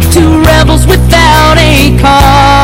to two rebels without a cause.